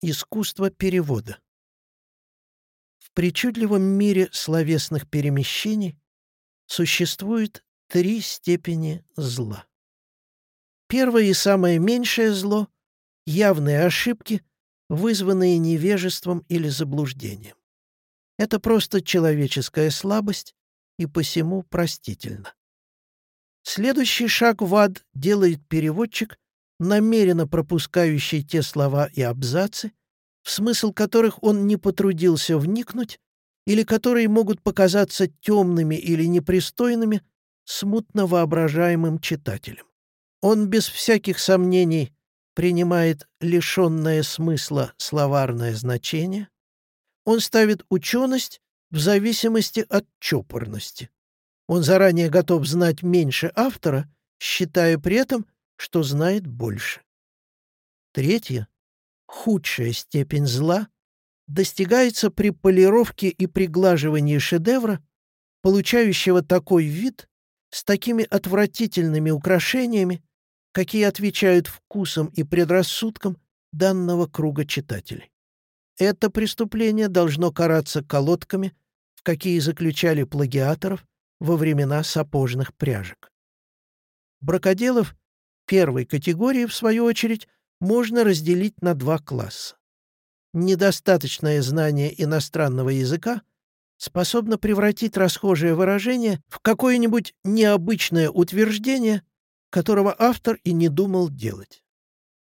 Искусство перевода В причудливом мире словесных перемещений существует три степени зла. Первое и самое меньшее зло — явные ошибки, вызванные невежеством или заблуждением. Это просто человеческая слабость и посему простительно. Следующий шаг в ад делает переводчик, намеренно пропускающий те слова и абзацы, в смысл которых он не потрудился вникнуть или которые могут показаться темными или непристойными смутно воображаемым читателем. Он без всяких сомнений принимает лишенное смысла словарное значение, он ставит ученость в зависимости от чопорности. Он заранее готов знать меньше автора, считая при этом, что знает больше. Третье, худшая степень зла, достигается при полировке и приглаживании шедевра, получающего такой вид, с такими отвратительными украшениями, какие отвечают вкусам и предрассудкам данного круга читателей. Это преступление должно караться колодками, в какие заключали плагиаторов во времена сапожных пряжек. Бракоделов первой категории, в свою очередь, можно разделить на два класса. Недостаточное знание иностранного языка способно превратить расхожее выражение в какое-нибудь необычное утверждение, которого автор и не думал делать.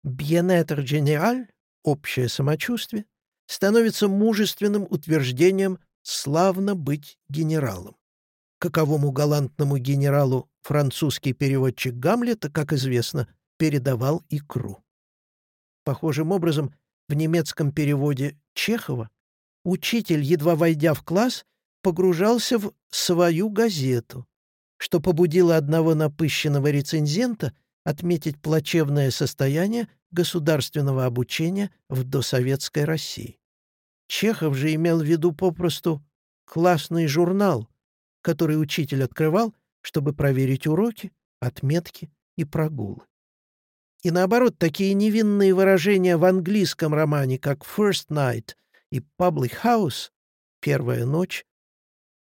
«Bien-être général» — общее самочувствие — становится мужественным утверждением «славно быть генералом». Каковому галантному генералу французский переводчик Гамлета, как известно, передавал икру. Похожим образом, в немецком переводе Чехова учитель, едва войдя в класс, погружался в свою газету, что побудило одного напыщенного рецензента отметить плачевное состояние государственного обучения в досоветской России. Чехов же имел в виду попросту классный журнал, который учитель открывал, чтобы проверить уроки, отметки и прогулы. И наоборот, такие невинные выражения в английском романе, как «First Night» и «Public House» — «Первая ночь»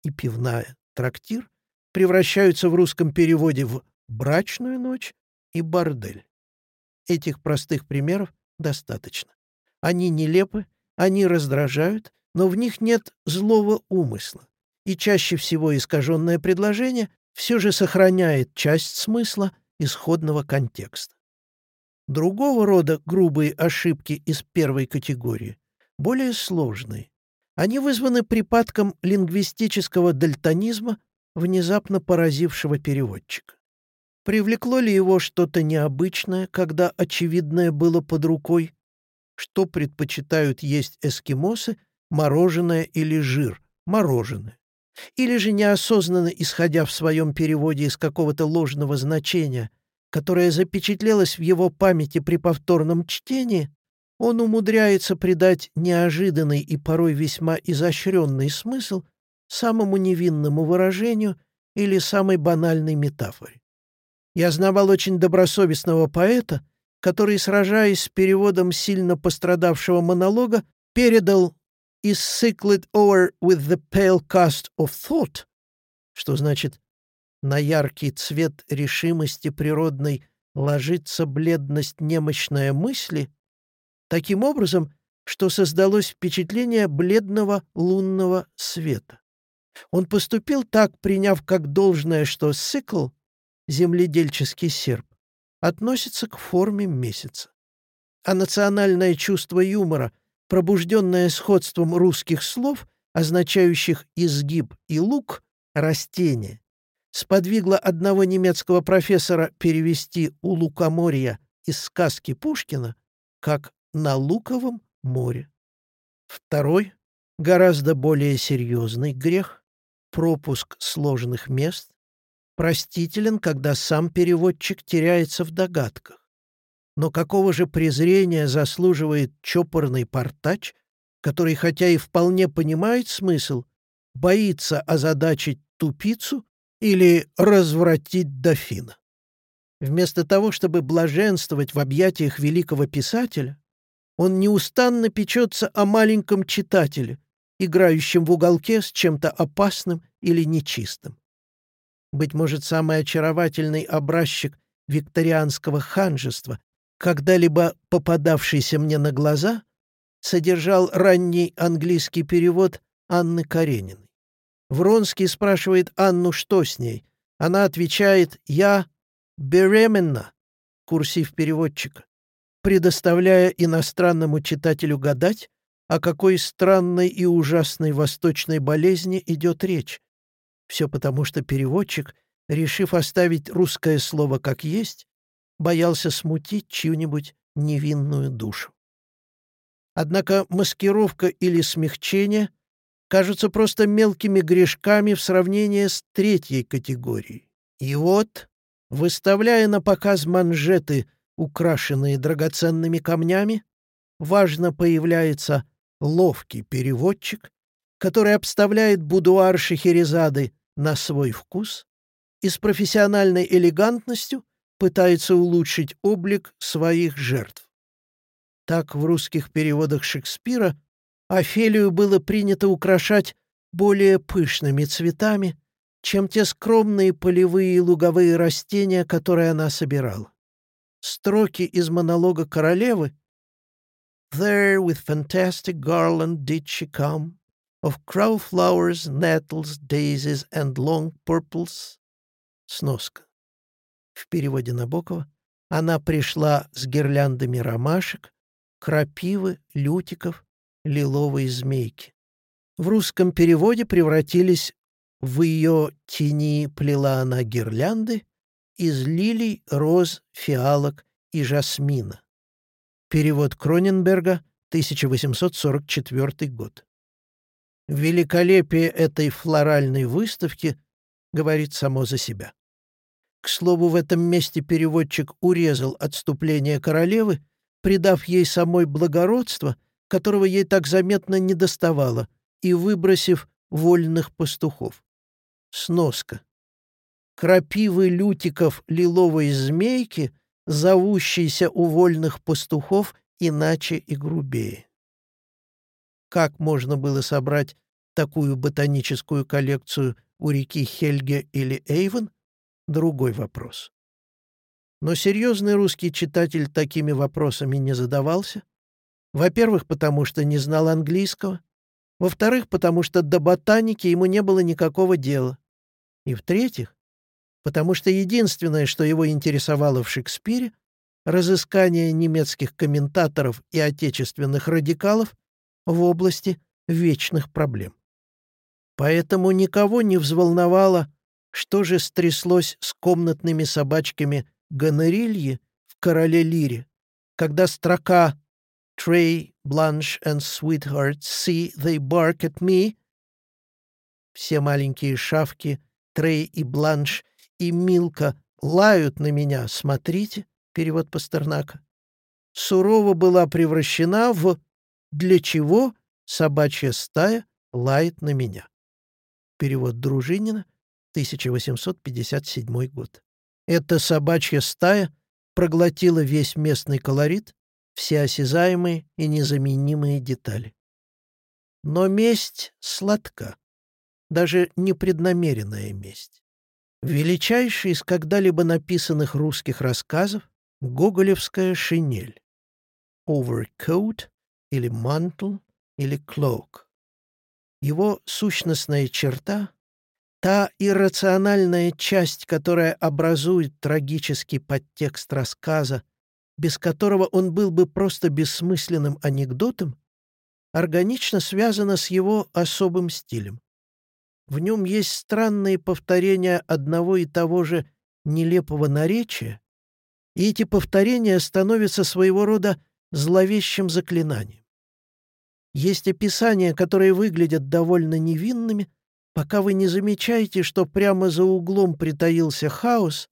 и «Пивная» — «Трактир» превращаются в русском переводе в «Брачную ночь» и «Бордель». Этих простых примеров достаточно. Они нелепы они раздражают, но в них нет злого умысла, и чаще всего искаженное предложение все же сохраняет часть смысла исходного контекста. Другого рода грубые ошибки из первой категории более сложные. Они вызваны припадком лингвистического дальтонизма, внезапно поразившего переводчика. Привлекло ли его что-то необычное, когда очевидное было под рукой, что предпочитают есть эскимосы, мороженое или жир, мороженое. Или же неосознанно исходя в своем переводе из какого-то ложного значения, которое запечатлелось в его памяти при повторном чтении, он умудряется придать неожиданный и порой весьма изощренный смысл самому невинному выражению или самой банальной метафоре. Я знавал очень добросовестного поэта, который, сражаясь с переводом сильно пострадавшего монолога, передал «is cycled over with the pale cast of thought», что значит «на яркий цвет решимости природной ложится бледность немощная мысли», таким образом, что создалось впечатление бледного лунного света. Он поступил так, приняв как должное, что цикл — земледельческий серп, относится к форме месяца. А национальное чувство юмора, пробужденное сходством русских слов, означающих «изгиб» и «лук» — растение, сподвигло одного немецкого профессора перевести у лукоморья из сказки Пушкина как «на луковом море». Второй, гораздо более серьезный грех — пропуск сложных мест, простителен, когда сам переводчик теряется в догадках. Но какого же презрения заслуживает чопорный портач, который, хотя и вполне понимает смысл, боится озадачить тупицу или развратить дофина? Вместо того, чтобы блаженствовать в объятиях великого писателя, Он неустанно печется о маленьком читателе, играющем в уголке с чем-то опасным или нечистым. Быть может, самый очаровательный образчик викторианского ханжества, когда-либо попадавшийся мне на глаза, содержал ранний английский перевод Анны Карениной. Вронский спрашивает Анну, что с ней. Она отвечает «Я беременна», курсив переводчика, предоставляя иностранному читателю гадать, о какой странной и ужасной восточной болезни идет речь. Все потому, что переводчик, решив оставить русское слово как есть, боялся смутить чью-нибудь невинную душу. Однако маскировка или смягчение кажутся просто мелкими грешками в сравнении с третьей категорией. И вот, выставляя на показ манжеты, украшенные драгоценными камнями, важно появляется ловкий переводчик, который обставляет будуар Шехерезады на свой вкус и с профессиональной элегантностью пытается улучшить облик своих жертв. Так в русских переводах Шекспира Офелию было принято украшать более пышными цветами, чем те скромные полевые и луговые растения, которые она собирала. Строки из монолога королевы There with fantastic garland did she come, Of crowflowers, nettles, daisies and long purples. Сноска. В переводе Набокова она пришла с гирляндами ромашек, крапивы, лютиков, лиловой змейки. В русском переводе превратились в ее тени плела она гирлянды из лилий, роз, фиалок и жасмина. Перевод Кроненберга, 1844 год. Великолепие этой флоральной выставки говорит само за себя. К слову, в этом месте переводчик урезал отступление королевы, придав ей самой благородство, которого ей так заметно недоставало, и выбросив вольных пастухов. Сноска. Крапивы лютиков лиловой змейки, зовущиеся у вольных пастухов иначе и грубее. Как можно было собрать такую ботаническую коллекцию у реки Хельге или Эйвен — другой вопрос. Но серьезный русский читатель такими вопросами не задавался. Во-первых, потому что не знал английского. Во-вторых, потому что до ботаники ему не было никакого дела. И в-третьих, потому что единственное, что его интересовало в Шекспире, разыскание немецких комментаторов и отечественных радикалов в области вечных проблем. Поэтому никого не взволновало, что же стряслось с комнатными собачками Гонорильи в «Короле Лире», когда строка «Trey, Blanche and Sweetheart, see they bark at me» все маленькие шавки, Трей и Бланш и Милка лают на меня, смотрите, перевод Пастернака, сурово была превращена в «Для чего собачья стая лает на меня?» Перевод Дружинина, 1857 год. Эта собачья стая проглотила весь местный колорит, все осязаемые и незаменимые детали. Но месть сладка, даже непреднамеренная месть. Величайший из когда-либо написанных русских рассказов — гоголевская шинель. Overcoat или mantle или cloak. Его сущностная черта — та иррациональная часть, которая образует трагический подтекст рассказа, без которого он был бы просто бессмысленным анекдотом, органично связана с его особым стилем. В нем есть странные повторения одного и того же нелепого наречия, и эти повторения становятся своего рода зловещим заклинанием. Есть описания, которые выглядят довольно невинными, пока вы не замечаете, что прямо за углом притаился хаос,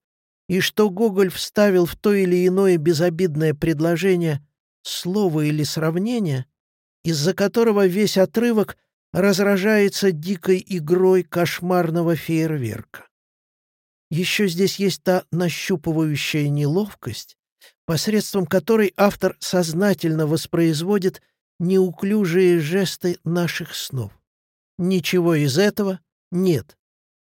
и что Гоголь вставил в то или иное безобидное предложение слово или сравнение, из-за которого весь отрывок разражается дикой игрой кошмарного фейерверка. Еще здесь есть та нащупывающая неловкость, посредством которой автор сознательно воспроизводит неуклюжие жесты наших снов. Ничего из этого нет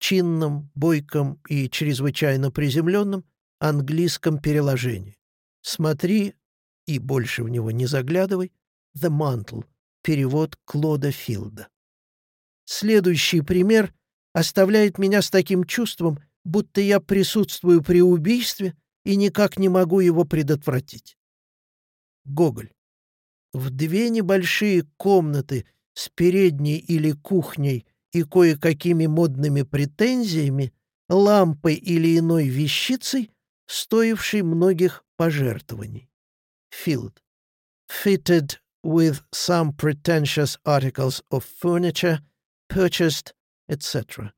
чинном, бойком и чрезвычайно приземленном английском переложении. Смотри и больше в него не заглядывай. «The Mantle» — перевод Клода Филда. Следующий пример оставляет меня с таким чувством, будто я присутствую при убийстве и никак не могу его предотвратить. Гоголь. В две небольшие комнаты с передней или кухней и кое-какими модными претензиями, лампой или иной вещицей, стоившей многих пожертвований. Field. Fitted with some pretentious articles of furniture, purchased, etc.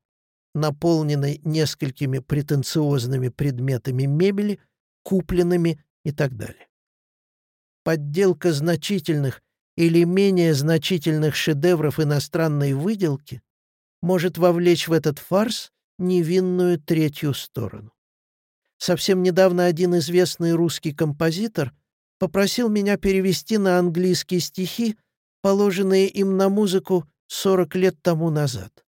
Наполненной несколькими претенциозными предметами мебели, купленными и так далее. Подделка значительных или менее значительных шедевров иностранной выделки может вовлечь в этот фарс невинную третью сторону. Совсем недавно один известный русский композитор попросил меня перевести на английский стихи, положенные им на музыку 40 лет тому назад.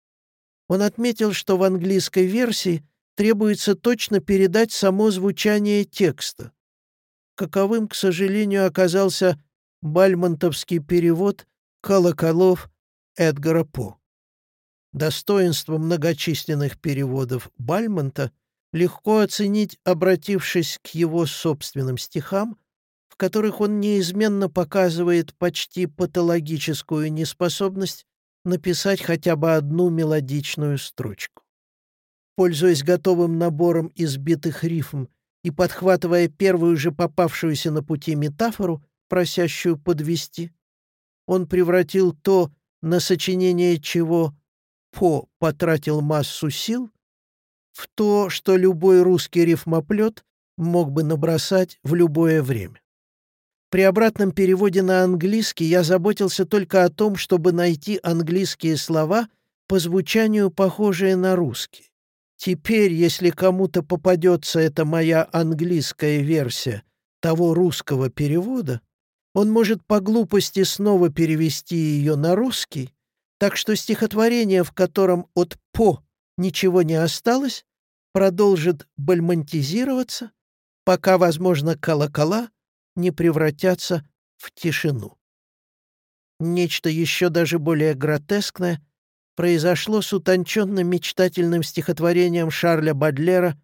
Он отметил, что в английской версии требуется точно передать само звучание текста. Каковым, к сожалению, оказался бальмонтовский перевод «Колоколов» Эдгара По. Достоинство многочисленных переводов Бальмонта легко оценить, обратившись к его собственным стихам, в которых он неизменно показывает почти патологическую неспособность написать хотя бы одну мелодичную строчку. Пользуясь готовым набором избитых рифм и подхватывая первую же попавшуюся на пути метафору, просящую подвести, он превратил то, на сочинение чего По потратил массу сил, в то, что любой русский рифмоплет мог бы набросать в любое время. При обратном переводе на английский я заботился только о том, чтобы найти английские слова по звучанию, похожие на русские. Теперь, если кому-то попадется эта моя английская версия того русского перевода, он может по глупости снова перевести ее на русский, так что стихотворение, в котором от «по» ничего не осталось, продолжит бальмонтизироваться, пока, возможно, колокола не превратятся в тишину. Нечто еще даже более гротескное произошло с утонченным мечтательным стихотворением Шарля Бадлера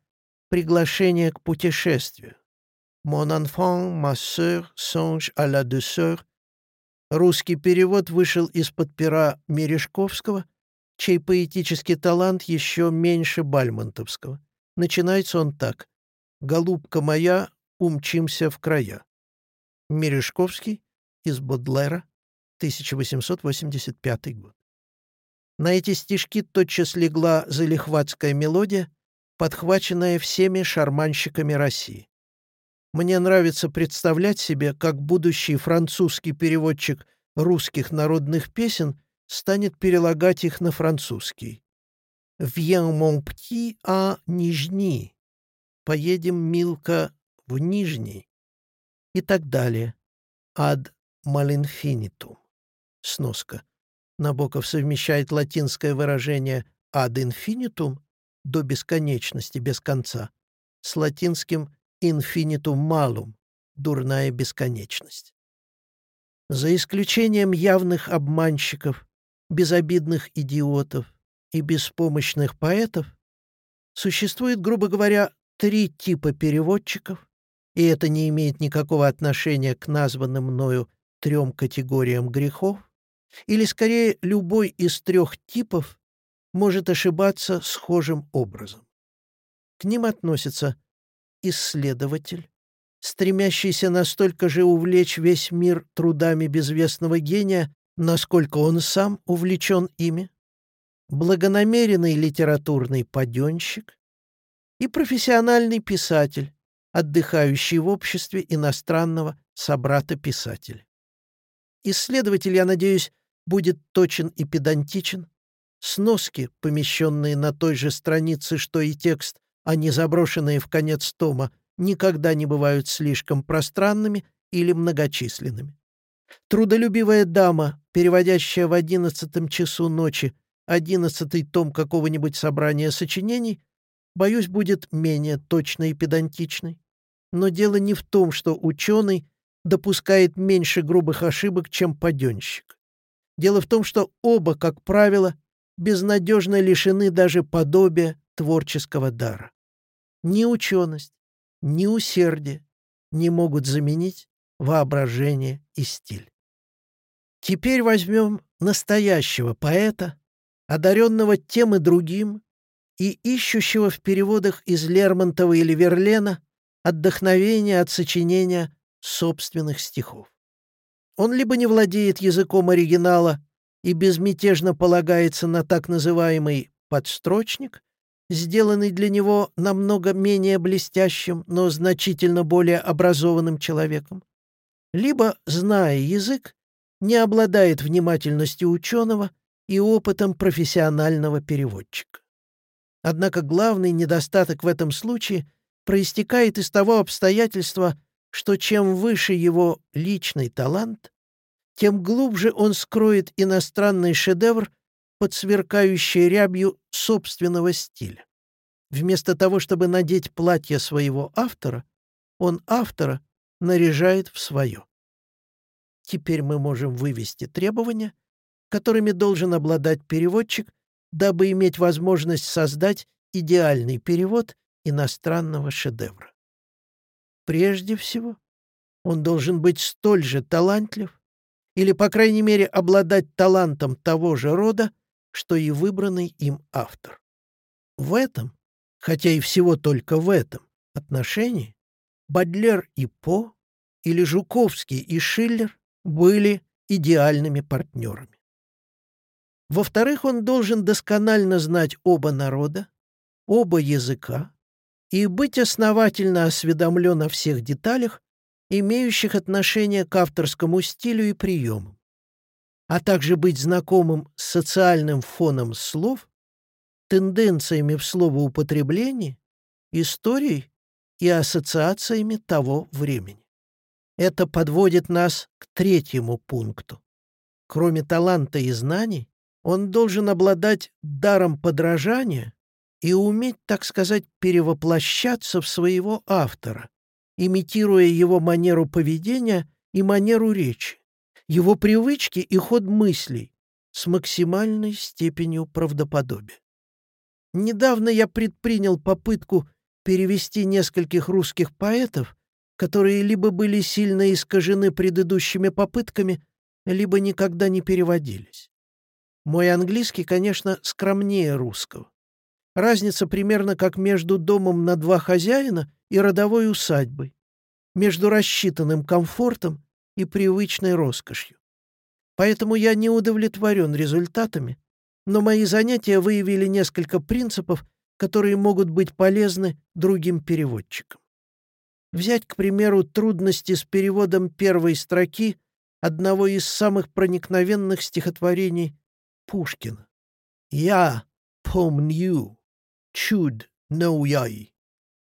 «Приглашение к путешествию». «Mon enfant, ma sœur, songe à la douceur». Русский перевод вышел из-под пера Мережковского, чей поэтический талант еще меньше Бальмонтовского. Начинается он так. «Голубка моя, умчимся в края». Мережковский из Бодлера, 1885 год. На эти стишки тотчас легла залихватская мелодия, подхваченная всеми шарманщиками России. Мне нравится представлять себе, как будущий французский переводчик русских народных песен станет перелагать их на французский. «Viens, mon petit, à Нижний» — «Поедем, Милка, в Нижний» и так далее. Ad malinfinitum. Сноска. Набоков совмещает латинское выражение ad infinitum — до бесконечности, без конца, с латинским infinitum malum — дурная бесконечность. За исключением явных обманщиков, безобидных идиотов и беспомощных поэтов, существует, грубо говоря, три типа переводчиков, и это не имеет никакого отношения к названным мною трем категориям грехов, или скорее любой из трех типов может ошибаться схожим образом. К ним относятся исследователь, стремящийся настолько же увлечь весь мир трудами безвестного гения, насколько он сам увлечен ими, благонамеренный литературный паденщик и профессиональный писатель, отдыхающий в обществе иностранного собрата-писателя. Исследователь, я надеюсь, будет точен и педантичен. Сноски, помещенные на той же странице, что и текст, а не заброшенные в конец тома, никогда не бывают слишком пространными или многочисленными. Трудолюбивая дама, переводящая в одиннадцатом часу ночи одиннадцатый том какого-нибудь собрания сочинений, боюсь, будет менее точной и педантичной. Но дело не в том, что ученый допускает меньше грубых ошибок, чем паденщик. Дело в том, что оба, как правило, безнадежно лишены даже подобия творческого дара. Ни ученость, ни усердие не могут заменить воображение и стиль. Теперь возьмем настоящего поэта, одаренного тем и другим, и ищущего в переводах из Лермонтова или Верлена отдохновения от сочинения собственных стихов. Он либо не владеет языком оригинала и безмятежно полагается на так называемый подстрочник, сделанный для него намного менее блестящим, но значительно более образованным человеком, либо, зная язык, не обладает внимательностью ученого и опытом профессионального переводчика. Однако главный недостаток в этом случае проистекает из того обстоятельства, что чем выше его личный талант, тем глубже он скроет иностранный шедевр под сверкающей рябью собственного стиля. Вместо того, чтобы надеть платье своего автора, он автора наряжает в свое. Теперь мы можем вывести требования, которыми должен обладать переводчик, дабы иметь возможность создать идеальный перевод иностранного шедевра. Прежде всего, он должен быть столь же талантлив или, по крайней мере, обладать талантом того же рода, что и выбранный им автор. В этом, хотя и всего только в этом отношении, Бадлер и По или Жуковский и Шиллер были идеальными партнерами. Во-вторых, он должен досконально знать оба народа, оба языка и быть основательно осведомлен о всех деталях, имеющих отношение к авторскому стилю и приемам, а также быть знакомым с социальным фоном слов, тенденциями в словоупотреблении, историей и ассоциациями того времени. Это подводит нас к третьему пункту. Кроме таланта и знаний, он должен обладать даром подражания и уметь, так сказать, перевоплощаться в своего автора, имитируя его манеру поведения и манеру речи, его привычки и ход мыслей с максимальной степенью правдоподобия. Недавно я предпринял попытку перевести нескольких русских поэтов, которые либо были сильно искажены предыдущими попытками, либо никогда не переводились. Мой английский, конечно, скромнее русского. Разница примерно как между домом на два хозяина и родовой усадьбой, между рассчитанным комфортом и привычной роскошью. Поэтому я не удовлетворен результатами, но мои занятия выявили несколько принципов, которые могут быть полезны другим переводчикам. Взять, к примеру, трудности с переводом первой строки одного из самых проникновенных стихотворений Пушкина. «Я помню, чуд ноуяй,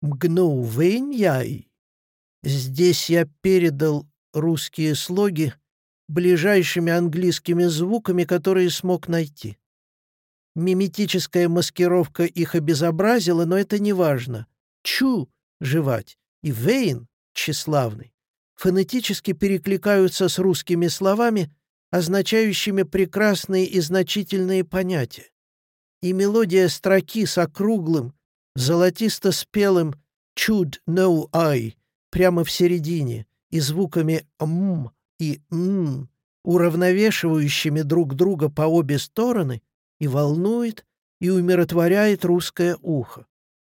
мгновеньяй». Здесь я передал русские слоги ближайшими английскими звуками, которые смог найти. Миметическая маскировка их обезобразила, но это не важно. «Чу» — жевать, и «вейн» — тщеславный. Фонетически перекликаются с русскими словами, означающими прекрасные и значительные понятия. И мелодия строки с округлым, золотисто-спелым «чуд no I» прямо в середине и звуками «м» и «м», уравновешивающими друг друга по обе стороны — и волнует, и умиротворяет русское ухо.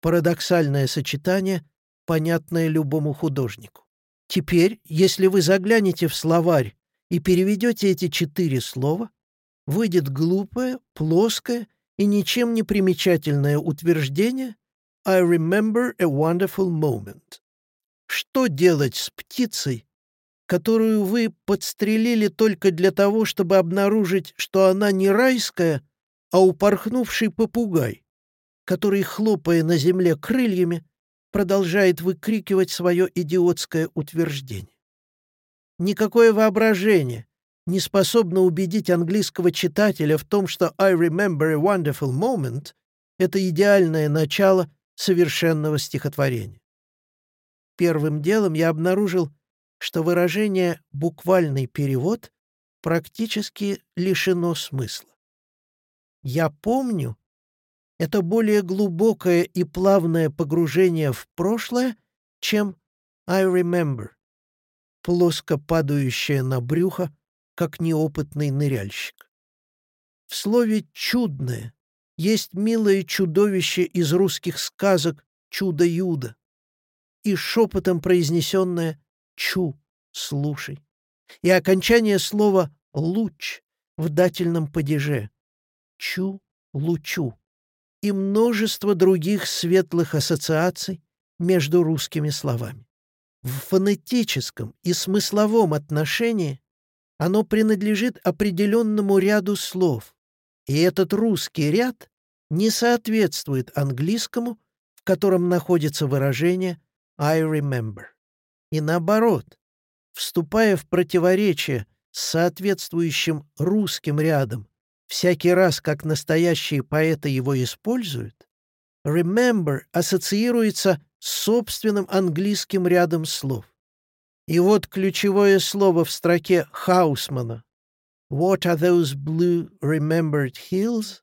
Парадоксальное сочетание, понятное любому художнику. Теперь, если вы заглянете в словарь и переведете эти четыре слова, выйдет глупое, плоское и ничем не примечательное утверждение «I remember a wonderful moment». Что делать с птицей, которую вы подстрелили только для того, чтобы обнаружить, что она не райская, а упорхнувший попугай, который, хлопая на земле крыльями, продолжает выкрикивать свое идиотское утверждение. Никакое воображение не способно убедить английского читателя в том, что «I remember a wonderful moment» — это идеальное начало совершенного стихотворения. Первым делом я обнаружил, что выражение «буквальный перевод» практически лишено смысла. «Я помню» — это более глубокое и плавное погружение в прошлое, чем «I remember», плоско падающее на брюхо, как неопытный ныряльщик. В слове «чудное» есть милое чудовище из русских сказок «Чудо-юдо» и шепотом произнесенное «чу, слушай» и окончание слова «луч» в дательном падеже «чу, лучу» и множество других светлых ассоциаций между русскими словами. В фонетическом и смысловом отношении оно принадлежит определенному ряду слов, и этот русский ряд не соответствует английскому, в котором находится выражение «I remember». И наоборот, вступая в противоречие с соответствующим русским рядом, всякий раз, как настоящие поэты его используют, «remember» ассоциируется с собственным английским рядом слов. И вот ключевое слово в строке Хаусмана «What are those blue remembered hills?»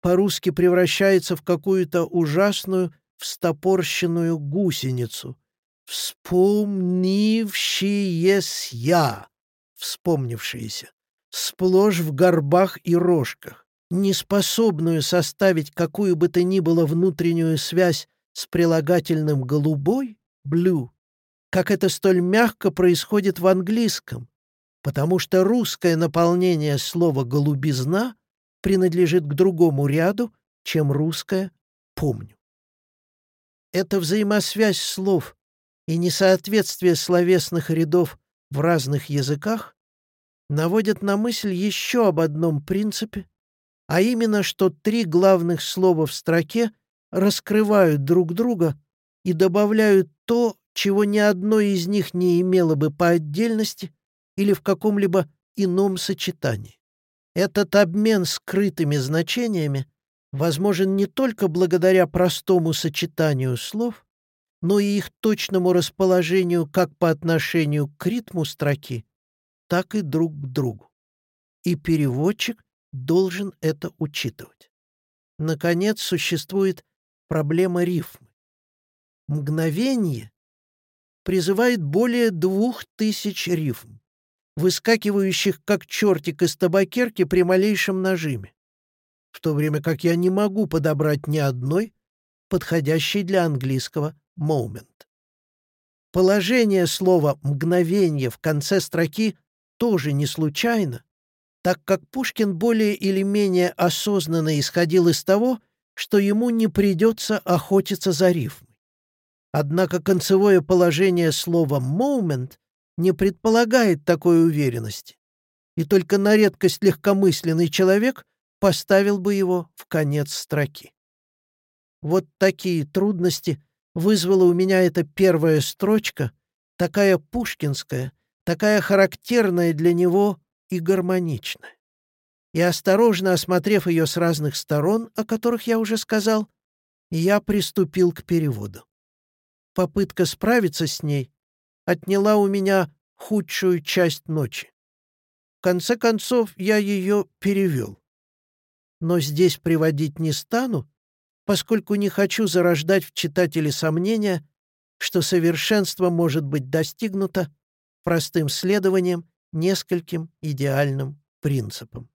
по-русски превращается в какую-то ужасную встопорщенную гусеницу. «Вспомнившиеся», вспомнившиеся, сплошь в горбах и рожках, неспособную составить какую бы то ни было внутреннюю связь с прилагательным «голубой» — «blue», как это столь мягко происходит в английском, потому что русское наполнение слова «голубизна» принадлежит к другому ряду, чем русское «помню». Эта взаимосвязь слов и несоответствие словесных рядов в разных языках наводят на мысль еще об одном принципе, а именно, что три главных слова в строке раскрывают друг друга и добавляют то, чего ни одно из них не имело бы по отдельности или в каком-либо ином сочетании. Этот обмен скрытыми значениями возможен не только благодаря простому сочетанию слов, но и их точному расположению как по отношению к ритму строки, так и друг к другу. И переводчик должен это учитывать. Наконец, существует проблема рифмы. Мгновение призывает более двух тысяч рифм, выскакивающих как чертик из табакерки при малейшем нажиме, в то время как я не могу подобрать ни одной, подходящей для английского «moment». Положение слова «мгновение» в конце строки тоже не случайно, так как Пушкин более или менее осознанно исходил из того, что ему не придется охотиться за рифм. Однако концевое положение слова «moment» не предполагает такой уверенности, и только на редкость легкомысленный человек поставил бы его в конец строки. Вот такие трудности вызвала у меня эта первая строчка, такая пушкинская, такая характерная для него и гармоничная. И осторожно осмотрев ее с разных сторон, о которых я уже сказал, я приступил к переводу попытка справиться с ней отняла у меня худшую часть ночи. В конце концов, я ее перевел. Но здесь приводить не стану, поскольку не хочу зарождать в читателе сомнения, что совершенство может быть достигнуто простым следованием нескольким идеальным принципам.